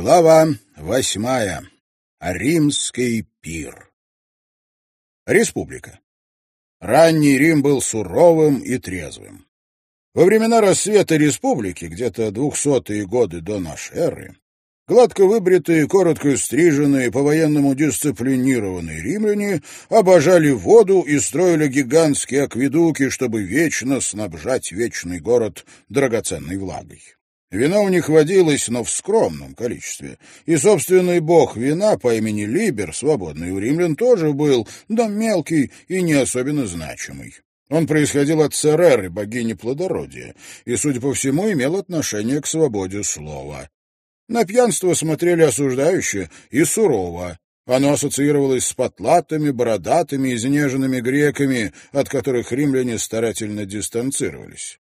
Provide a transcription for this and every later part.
Глава восьмая. Римский пир. Республика. Ранний Рим был суровым и трезвым. Во времена рассвета республики, где-то двухсотые годы до нашей эры, гладко выбритые, коротко стриженные, по-военному дисциплинированные римляне обожали воду и строили гигантские акведуки, чтобы вечно снабжать вечный город драгоценной влагой. Вина у них водилось, но в скромном количестве. И собственный бог вина по имени Либер, свободный у римлян, тоже был, да мелкий и не особенно значимый. Он происходил от Цереры, богини плодородия, и, судя по всему, имел отношение к свободе слова. На пьянство смотрели осуждающе и сурово. Оно ассоциировалось с потлатыми, бородатыми, изнеженными греками, от которых римляне старательно дистанцировались.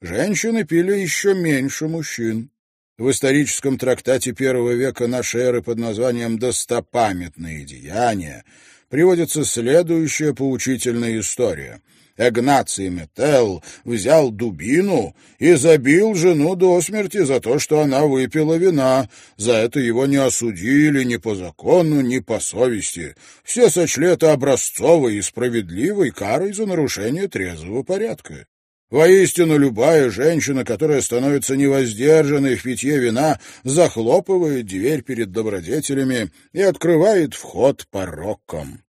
Женщины пили еще меньше мужчин. В историческом трактате первого века нашей эры под названием «Достопамятные деяния» приводится следующая поучительная история. Игнаций Метел взял дубину и забил жену до смерти за то, что она выпила вина. За это его не осудили ни по закону, ни по совести. Все сочли это образцовой и справедливой карой за нарушение трезвого порядка. Воистину, любая женщина, которая становится невоздержанной в питье вина, захлопывает дверь перед добродетелями и открывает вход порокам.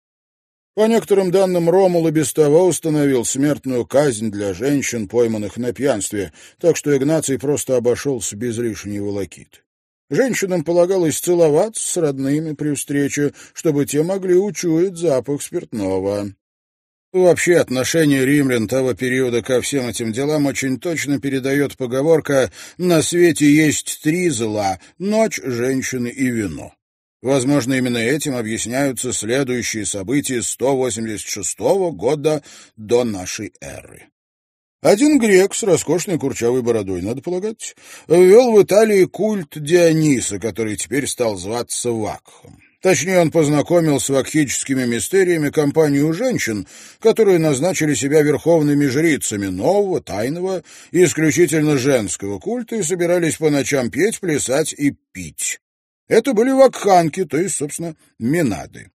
По некоторым данным, Ромул и без того установил смертную казнь для женщин, пойманных на пьянстве, так что Игнаций просто обошелся без лишней волокиты. Женщинам полагалось целоваться с родными при встрече, чтобы те могли учуять запах спиртного. Вообще отношение римлян того периода ко всем этим делам очень точно передает поговорка «на свете есть три зла — ночь, женщины и вино». Возможно, именно этим объясняются следующие события 186 года до нашей эры. Один грек с роскошной курчавой бородой, надо полагать, ввел в Италии культ Диониса, который теперь стал зваться Вакхом. Точнее, он познакомил с вакхическими мистериями компанию женщин, которые назначили себя верховными жрицами нового, тайного и исключительно женского культа и собирались по ночам петь, плясать и пить. Это были вакханки, то есть, собственно, минады.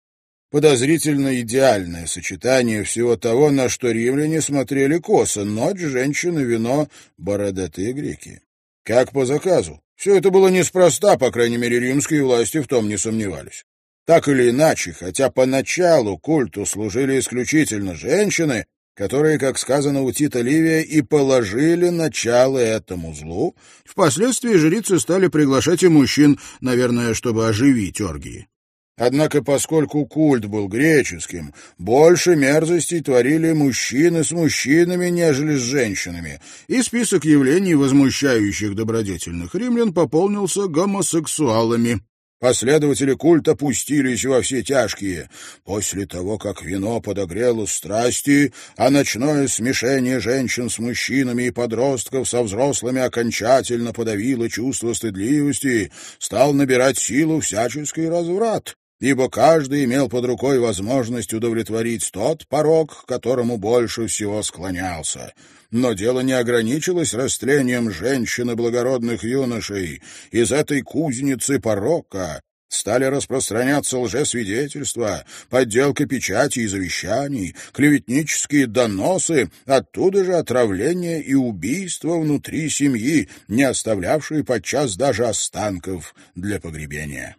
Подозрительно идеальное сочетание всего того, на что римляне смотрели косо — ночь, женщины, вино, бородатые греки. Как по заказу. Все это было неспроста, по крайней мере, римские власти в том не сомневались. Так или иначе, хотя поначалу культу служили исключительно женщины, которые, как сказано у Тита Ливия, и положили начало этому злу, впоследствии жрицы стали приглашать и мужчин, наверное, чтобы оживить оргии. Однако, поскольку культ был греческим, больше мерзостей творили мужчины с мужчинами, нежели с женщинами, и список явлений, возмущающих добродетельных римлян, пополнился гомосексуалами. Последователи культа пустились во все тяжкие. После того, как вино подогрело страсти, а ночное смешение женщин с мужчинами и подростков со взрослыми окончательно подавило чувство стыдливости, стал набирать силу всяческий разврат ибо каждый имел под рукой возможность удовлетворить тот порог, к которому больше всего склонялся. Но дело не ограничилось растлением женщин и благородных юношей. Из этой кузницы порока стали распространяться лжесвидетельства, подделка печати и завещаний, клеветнические доносы, оттуда же отравление и убийство внутри семьи, не оставлявшие подчас даже останков для погребения.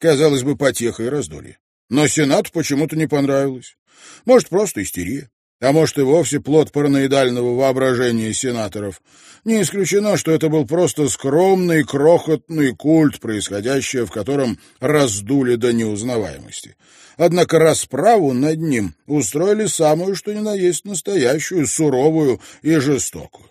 Казалось бы, потеха и раздолье. Но Сенату почему-то не понравилось. Может, просто истерия. А может, и вовсе плод параноидального воображения сенаторов. Не исключено, что это был просто скромный, крохотный культ, происходящий в котором раздули до неузнаваемости. Однако расправу над ним устроили самую, что ни на есть настоящую, суровую и жестокую.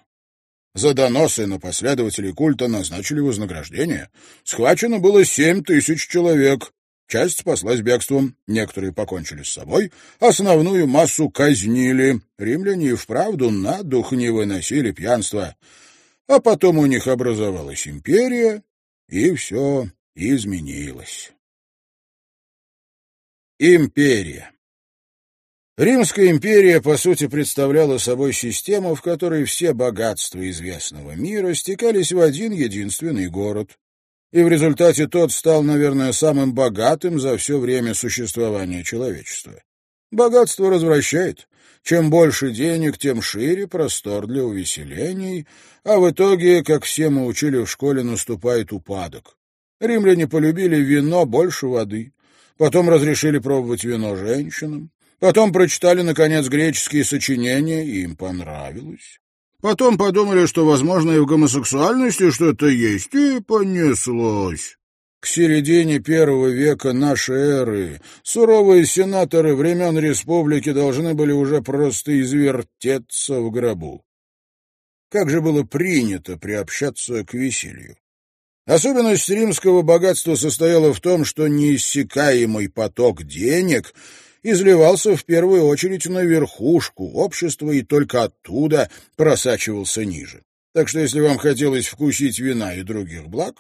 За доносы на последователей культа назначили вознаграждение. Схвачено было семь тысяч человек. Часть спаслась бегством, некоторые покончили с собой, основную массу казнили. Римляне и вправду на дух не выносили пьянства. А потом у них образовалась империя, и все изменилось. Империя Римская империя, по сути, представляла собой систему, в которой все богатства известного мира стекались в один единственный город. и в результате тот стал, наверное, самым богатым за все время существования человечества. Богатство развращает. Чем больше денег, тем шире простор для увеселений, а в итоге, как все мы учили в школе, наступает упадок. Римляне полюбили вино больше воды, потом разрешили пробовать вино женщинам, потом прочитали, наконец, греческие сочинения, и им понравилось. Потом подумали, что, возможно, и в гомосексуальности что-то есть, и понеслось. К середине первого века нашей эры суровые сенаторы времен республики должны были уже просто извертеться в гробу. Как же было принято приобщаться к веселью? Особенность римского богатства состояла в том, что неиссякаемый поток денег изливался в первую очередь на верхушку общества и только оттуда просачивался ниже. Так что если вам хотелось вкусить вина и других благ,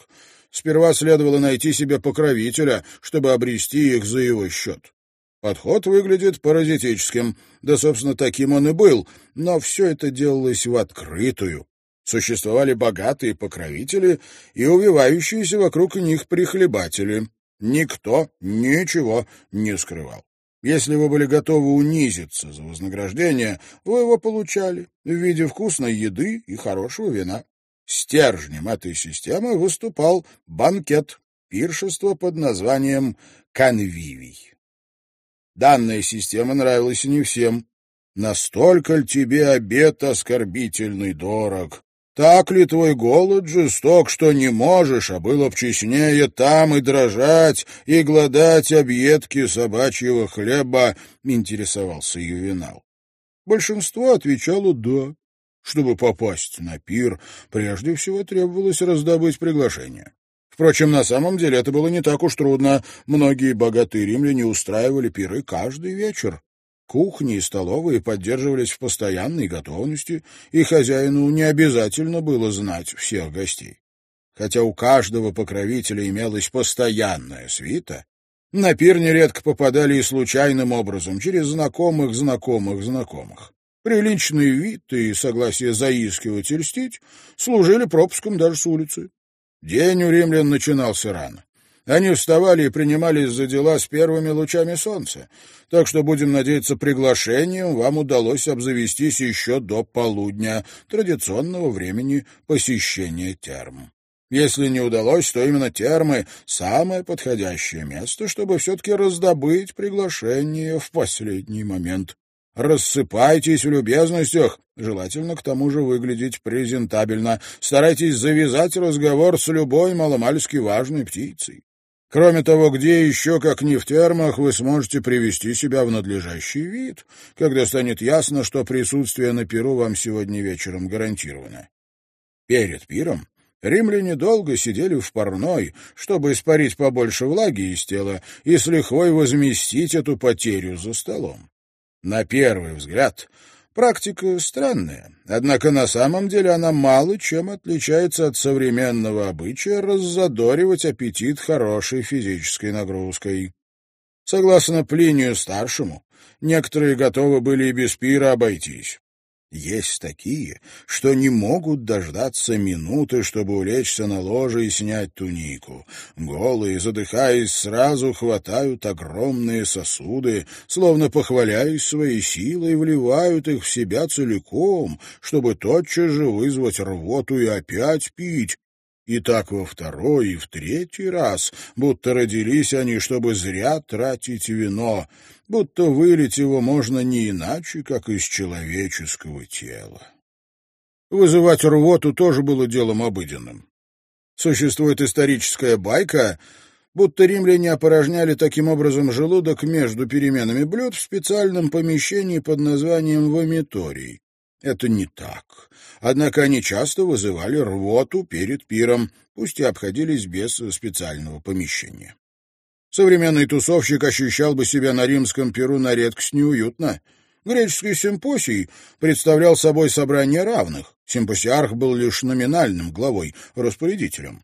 сперва следовало найти себе покровителя, чтобы обрести их за его счет. Подход выглядит паразитическим, да, собственно, таким он и был, но все это делалось в открытую. Существовали богатые покровители и увивающиеся вокруг них прихлебатели. Никто ничего не скрывал. Если вы были готовы унизиться за вознаграждение, вы его получали в виде вкусной еды и хорошего вина. Стержнем этой системы выступал банкет, пиршество под названием «конвивий». Данная система нравилась не всем. Настолько ли тебе обед оскорбительный дорог? Так ли твой голод жесток, что не можешь, а было б честнее там и дрожать, и гладать объедки собачьего хлеба, — интересовался ювенал. Большинство отвечало «да». Чтобы попасть на пир, прежде всего требовалось раздобыть приглашение. Впрочем, на самом деле это было не так уж трудно. Многие богатые римляне устраивали пиры каждый вечер. Кухни и столовые поддерживались в постоянной готовности, и хозяину не обязательно было знать всех гостей. Хотя у каждого покровителя имелась постоянная свита, на пир нередко попадали и случайным образом, через знакомых знакомых знакомых. Приличный вид и согласие заискивать и льстить служили пропуском даже с улицы. День у римлян начинался рано. Они вставали и принимались за дела с первыми лучами солнца, так что, будем надеяться, приглашением вам удалось обзавестись еще до полудня, традиционного времени посещения терм. Если не удалось, то именно термы — самое подходящее место, чтобы все-таки раздобыть приглашение в последний момент. Рассыпайтесь в любезностях, желательно к тому же выглядеть презентабельно. Старайтесь завязать разговор с любой маломальски важной птицей. Кроме того, где еще, как не в термах, вы сможете привести себя в надлежащий вид, когда станет ясно, что присутствие на пиру вам сегодня вечером гарантировано. Перед пиром римляне долго сидели в парной, чтобы испарить побольше влаги из тела и с лихвой возместить эту потерю за столом. На первый взгляд Практика странная, однако на самом деле она мало чем отличается от современного обычая раззадоривать аппетит хорошей физической нагрузкой. Согласно Плинию-старшему, некоторые готовы были и без пира обойтись. Есть такие, что не могут дождаться минуты, чтобы улечься на ложе и снять тунику. Голые, задыхаясь, сразу хватают огромные сосуды, словно похваляясь своей силой, вливают их в себя целиком, чтобы тотчас же вызвать рвоту и опять пить, и так во второй и в третий раз, будто родились они, чтобы зря тратить вино, будто вылить его можно не иначе, как из человеческого тела. Вызывать рвоту тоже было делом обыденным. Существует историческая байка, будто римляне опорожняли таким образом желудок между переменами блюд в специальном помещении под названием вомиторий. Это не так. Однако они часто вызывали рвоту перед пиром, пусть и обходились без специального помещения. Современный тусовщик ощущал бы себя на римском пиру на редкость неуютно. Греческий симпосий представлял собой собрание равных. Симпосиарх был лишь номинальным главой, распорядителем.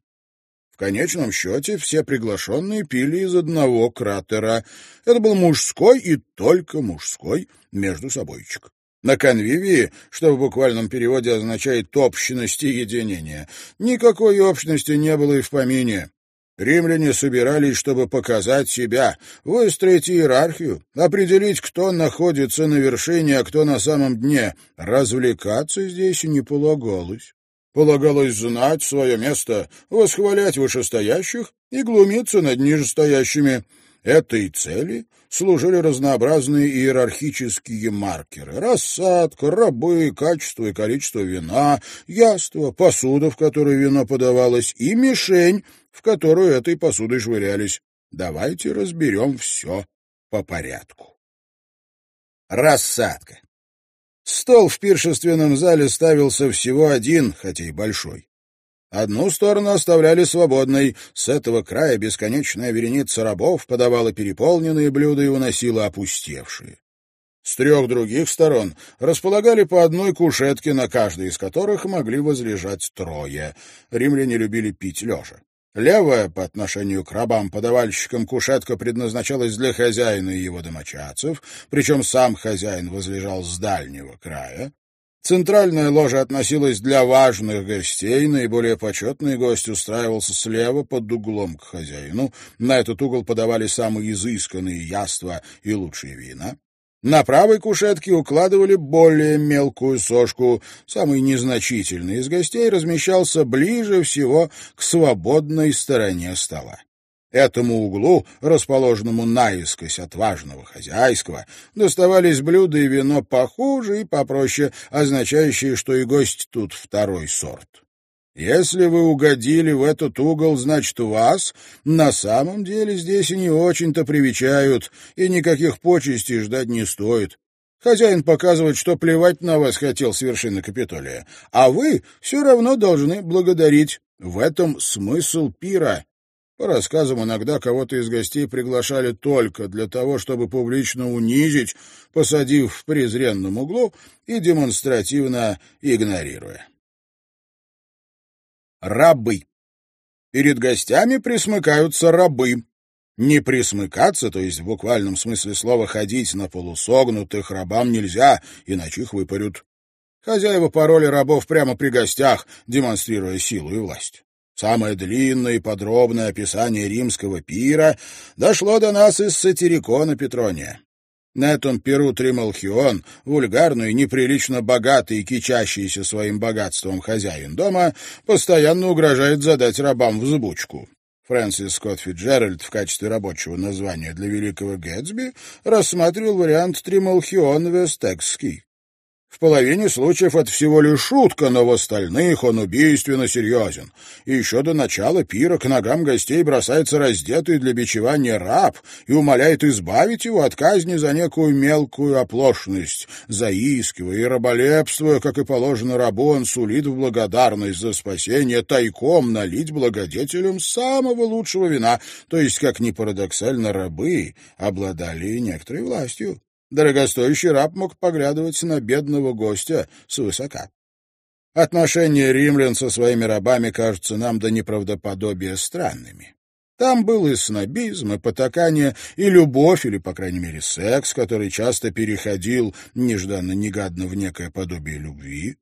В конечном счете все приглашенные пили из одного кратера. Это был мужской и только мужской между собойчик. На конвивии, что в буквальном переводе означает «общность и единение», никакой общности не было и в помине. Римляне собирались, чтобы показать себя, выстроить иерархию, определить, кто находится на вершине, а кто на самом дне. Развлекаться здесь не полагалось. Полагалось знать свое место, восхвалять вышестоящих и глумиться над нижестоящими. Этой цели служили разнообразные иерархические маркеры — рассадка, рабы, качество и количество вина, яство, посуда, в которой вино подавалось, и мишень, в которую этой посудой швырялись. Давайте разберем все по порядку. Рассадка. Стол в пиршественном зале ставился всего один, хотя и большой. Одну сторону оставляли свободной, с этого края бесконечная вереница рабов подавала переполненные блюда и уносила опустевшие. С трех других сторон располагали по одной кушетке, на каждой из которых могли возлежать трое. Римляне любили пить лежа. Левая, по отношению к рабам-подавальщикам, кушетка предназначалась для хозяина и его домочадцев, причем сам хозяин возлежал с дальнего края. Центральная ложа относилась для важных гостей, наиболее почетный гость устраивался слева под углом к хозяину. На этот угол подавали самые изысканные яства и лучшие вина. На правой кушетке укладывали более мелкую сошку. Самый незначительный из гостей размещался ближе всего к свободной стороне стола. Этому углу, расположенному наискось от важного хозяйского, доставались блюда и вино похуже и попроще, означающие, что и гость тут второй сорт. Если вы угодили в этот угол, значит, вас на самом деле здесь и не очень-то привечают, и никаких почестей ждать не стоит. Хозяин показывает, что плевать на вас хотел с вершины Капитолия, а вы все равно должны благодарить. В этом смысл пира. По рассказам, иногда кого-то из гостей приглашали только для того, чтобы публично унизить, посадив в презренном углу и демонстративно игнорируя рабы. Перед гостями присмыкаются рабы. Не присмыкаться, то есть в буквальном смысле слова ходить на полусогнутых рабам нельзя, иначе их выпарют. Хозяева пароли рабов прямо при гостях, демонстрируя силу и власть. Самое длинное и подробное описание римского пира дошло до нас из сатирикона Петрония. На этом перу Трималхион, вульгарный, неприлично богатый и кичащийся своим богатством хозяин дома, постоянно угрожает задать рабам взбучку. Фрэнсис Скотт Фиджеральд в качестве рабочего названия для великого Гэтсби рассматривал вариант Трималхион Вестекский. В половине случаев это всего лишь шутка, но в остальных он убийственно серьезен. И еще до начала пира к ногам гостей бросается раздетый для бичевания раб и умоляет избавить его от казни за некую мелкую оплошность. Заискивая и раболепствуя, как и положено рабу, он сулит в благодарность за спасение тайком налить благодетелям самого лучшего вина, то есть, как ни парадоксально, рабы обладали некоторой властью. Дорогостоящий раб мог поглядывать на бедного гостя свысока. Отношения римлян со своими рабами кажутся нам до неправдоподобия странными. Там был и снобизм, и потакание, и любовь, или, по крайней мере, секс, который часто переходил нежданно-негадно в некое подобие любви.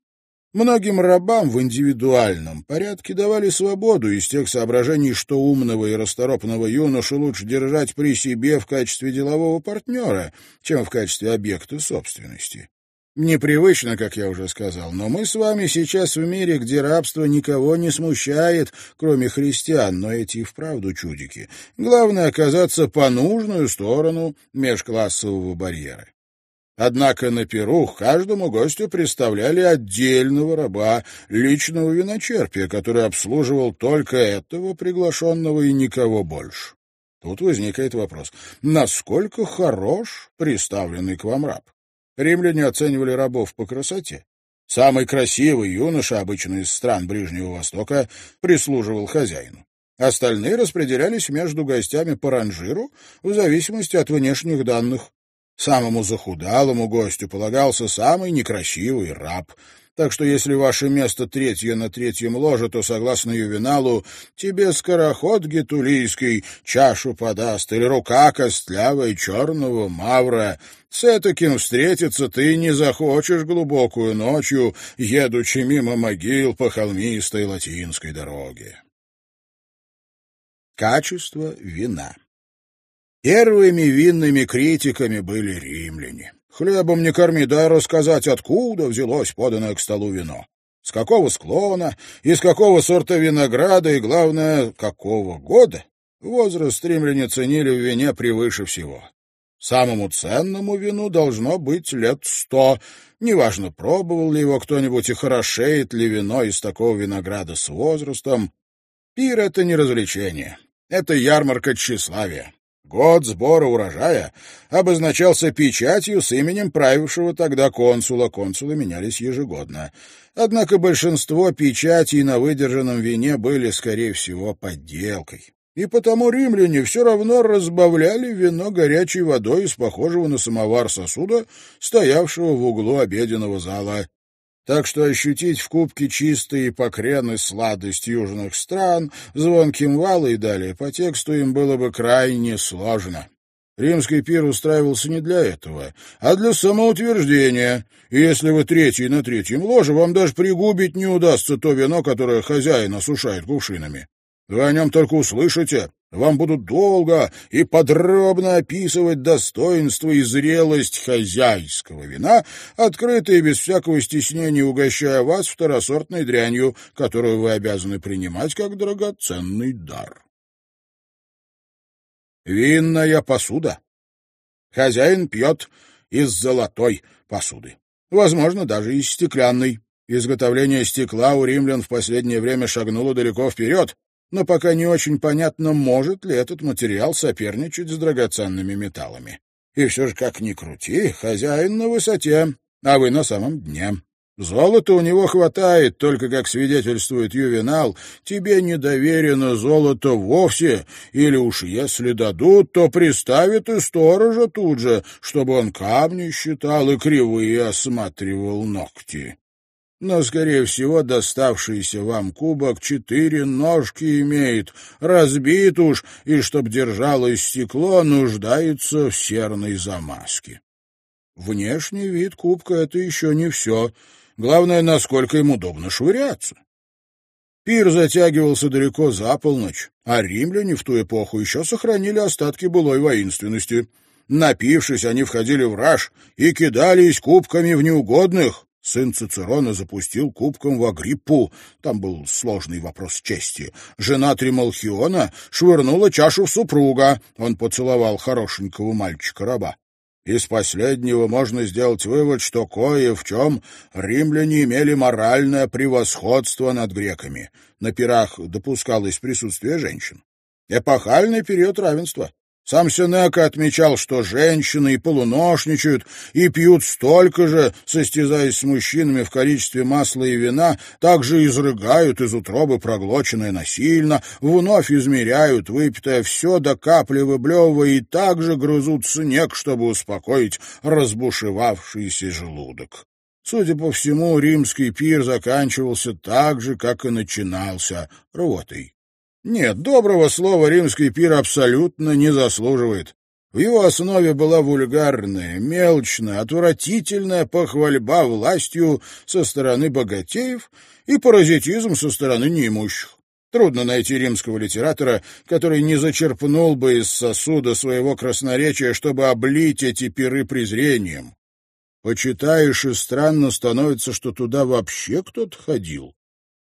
Многим рабам в индивидуальном порядке давали свободу из тех соображений, что умного и расторопного юношу лучше держать при себе в качестве делового партнера, чем в качестве объекта собственности. Непривычно, как я уже сказал, но мы с вами сейчас в мире, где рабство никого не смущает, кроме христиан, но эти и вправду чудики. Главное — оказаться по нужную сторону межклассового барьера. Однако на Перу каждому гостю представляли отдельного раба, личного виночерпия, который обслуживал только этого приглашенного и никого больше. Тут возникает вопрос, насколько хорош представленный к вам раб? Римляне оценивали рабов по красоте. Самый красивый юноша, обычно из стран Ближнего Востока, прислуживал хозяину. Остальные распределялись между гостями по ранжиру в зависимости от внешних данных. Самому захудалому гостю полагался самый некрасивый раб. Так что если ваше место третье на третьем ложе, то, согласно ювеналу, тебе скороход гетулийский чашу подаст, или рука костлявая черного мавра. С этаким встретиться ты не захочешь глубокую ночью, едучи мимо могил по холмистой латинской дороге. Качество вина. Первыми винными критиками были римляне. Хлебом не корми, дай рассказать, откуда взялось поданное к столу вино. С какого склона, из какого сорта винограда и, главное, какого года. Возраст римляне ценили в вине превыше всего. Самому ценному вину должно быть лет сто. Неважно, пробовал ли его кто-нибудь и хорошеет ли вино из такого винограда с возрастом. Пир — это не развлечение. Это ярмарка тщеславия. Год сбора урожая обозначался печатью с именем правившего тогда консула. Консулы менялись ежегодно. Однако большинство печатей на выдержанном вине были, скорее всего, подделкой и потому римляне все равно разбавляли вино горячей водой из похожего на самовар сосуда, стоявшего в углу обеденного зала. Так что ощутить в кубке чистые покрены сладость южных стран, звонким вала и далее по тексту им было бы крайне сложно. Римский пир устраивался не для этого, а для самоутверждения, и если вы третий на третьем ложе, вам даже пригубить не удастся то вино, которое хозяин осушает кувшинами. Вы о нем только услышите. Вам будут долго и подробно описывать достоинство и зрелость хозяйского вина, открыто и без всякого стеснения угощая вас второсортной дрянью, которую вы обязаны принимать как драгоценный дар. Винная посуда. Хозяин пьет из золотой посуды. Возможно, даже из стеклянной. Изготовление стекла у римлян в последнее время шагнуло далеко вперед, но пока не очень понятно, может ли этот материал соперничать с драгоценными металлами. И все же, как ни крути, хозяин на высоте, а вы на самом дне. Золота у него хватает, только, как свидетельствует Ювенал, тебе не доверено золото вовсе, или уж если дадут, то приставят и сторожа тут же, чтобы он камни считал и кривые осматривал ногти но, скорее всего, доставшийся вам кубок четыре ножки имеет, разбит уж, и, чтоб держалось стекло, нуждается в серной замазке. Внешний вид кубка — это еще не все. Главное, насколько им удобно швыряться. Пир затягивался далеко за полночь, а римляне в ту эпоху еще сохранили остатки былой воинственности. Напившись, они входили в раж и кидались кубками в неугодных, Сын Цицерона запустил кубком в Агриппу. Там был сложный вопрос чести. Жена Трималхиона швырнула чашу в супруга. Он поцеловал хорошенького мальчика-раба. Из последнего можно сделать вывод, что кое в чем римляне имели моральное превосходство над греками. На пирах допускалось присутствие женщин. Эпохальный период равенства. Сам Сенека отмечал, что женщины и полуношничают, и пьют столько же, состязаясь с мужчинами в количестве масла и вина, также изрыгают из утробы проглоченное насильно, вновь измеряют, выпитое все до капли выблевывая, и также грызут снег, чтобы успокоить разбушевавшийся желудок. Судя по всему, римский пир заканчивался так же, как и начинался, рвотой. Нет, доброго слова римский пир абсолютно не заслуживает. В его основе была вульгарная, мелочная, отвратительная похвальба властью со стороны богатеев и паразитизм со стороны неимущих. Трудно найти римского литератора, который не зачерпнул бы из сосуда своего красноречия, чтобы облить эти пиры презрением. Почитаешь, и странно становится, что туда вообще кто-то ходил.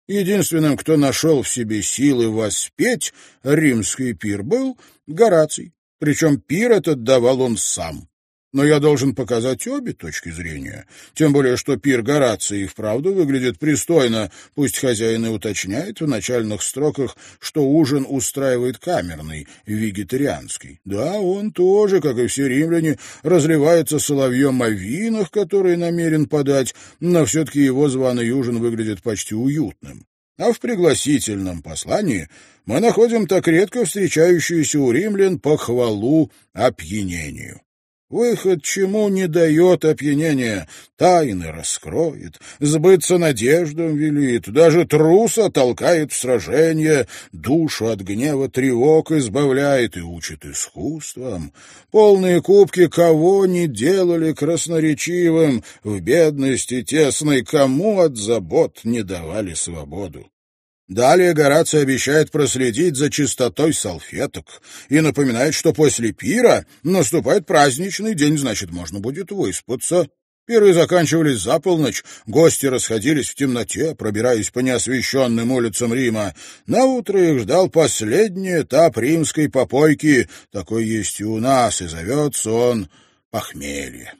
Единственным, кто нашел в себе силы воспеть римский пир, был Гораций. Причем пир этот давал он сам. Но я должен показать обе точки зрения. Тем более, что пир Горации и вправду выглядит пристойно, пусть хозяин и уточняет в начальных строках, что ужин устраивает камерный, вегетарианский. Да, он тоже, как и все римляне, разливается соловьем о винах, которые намерен подать, но все-таки его званый ужин выглядит почти уютным. А в пригласительном послании мы находим так редко встречающуюся у римлян похвалу опьянению. Выход чему не дает опьянения, тайны раскроет, сбыться надеждам велит, даже труса толкает в сражение, душу от гнева тревог избавляет и учит искусствам. Полные кубки кого не делали красноречивым, в бедности тесной кому от забот не давали свободу. Далее Гораций обещает проследить за чистотой салфеток и напоминает, что после пира наступает праздничный день, значит, можно будет выспаться. Пиры заканчивались за полночь, гости расходились в темноте, пробираясь по неосвещенным улицам Рима. На утро их ждал последний этап римской попойки, такой есть и у нас, и зовется он похмелье.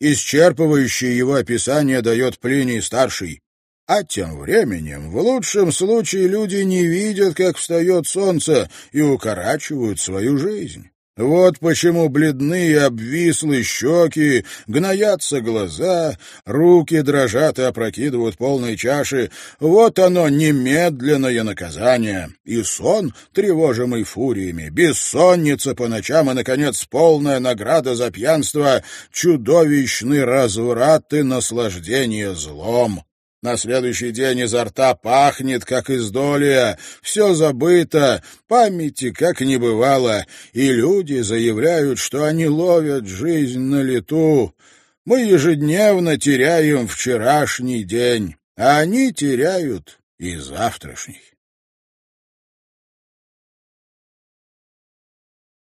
Исчерпывающее его описание дает Плиний-старший. А тем временем, в лучшем случае, люди не видят, как встает солнце, и укорачивают свою жизнь. Вот почему бледны и обвислы щеки, гноятся глаза, руки дрожат и опрокидывают полные чаши. Вот оно, немедленное наказание. И сон, тревожимый фуриями, бессонница по ночам и, наконец, полная награда за пьянство, чудовищный разврат и наслаждение злом. На следующий день изо рта пахнет, как из долья, все забыто, памяти как не бывало, и люди заявляют, что они ловят жизнь на лету. Мы ежедневно теряем вчерашний день, а они теряют и завтрашний.